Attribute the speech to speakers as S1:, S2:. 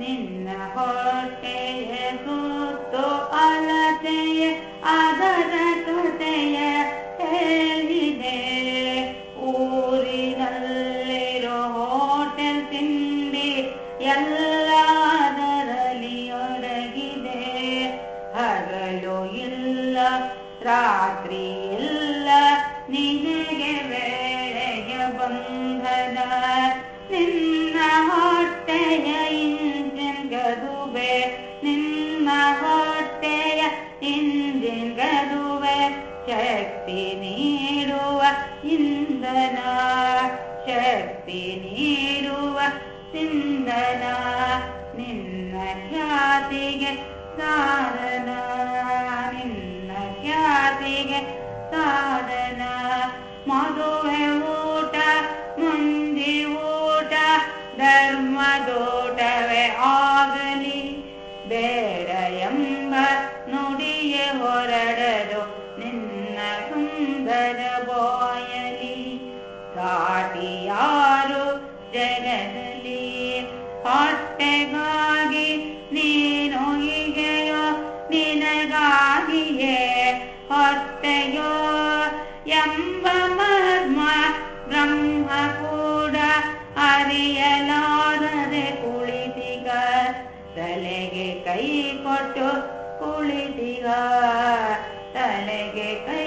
S1: ನಿನ್ನ ಹೊಟ್ಟೆಯ ಸುತ್ತು ಅಲತೆಯ ಅದರ ಕಥೆಯ ಹೇಳಿದೆ. ಊರಿನಲ್ಲಿರೋ ಹೋಟೆಲ್ ತಿಂಡಿ ಎಲ್ಲದರಲ್ಲಿ ಒಡಗಿದೆ ಹಗಲು ಇಲ್ಲ, ರಾತ್ರಿ ಇಲ್ಲ, ನಿನಗೆ ವೇಳೆಯ ಬಂಧನ ನಿನ್ನ ನಿನ್ನ ಹೊಟ್ಟೆಯ ಗದುವೆ ಶಕ್ತಿ ನೀಡುವ ಇಂಧನ, ಶಕ್ತಿ ನೀಡುವ ಸಿಂಧನ, ನಿನ್ನ ಖ್ಯಾತಿಗೆ ಸಾಧನ, ನಿನ್ನ ಖ್ಯಾತಿಗೆ ಸಾಧನ. ಮದುವೆ ಊಟ, ಮುಂದಿ ಊಟ, ಧರ್ಮದೋಟವೇ ಆಗಲಿ. ಬೇಡ ಎಂಬ ನುಡಿಯೇ ಹೊರಡಲು ನಿನ್ನ ಸುಂದರ ಬಾಯಲಿ ಸಾಟಿ ಯಾರು ಜಗದಲ್ಲಿ ಹೊಟ್ಟೆಗಾಗಿ ನೀನು ಹೀಗೆಯೋ ನಿನಗಾಗಿಯೇ ಹೊಟ್ಟೆಯೋ ಎಂಬ ಮರ್ಮ ಬ್ರಹ್ಮ ಕೂಡ ಅರಿಯಲಾರದೆ ತಲೆಗೆ ಕೈ ಕೊಟ್ಟು ಕುಳಿತಿಗ ತಲೆಗೆ ಕೈ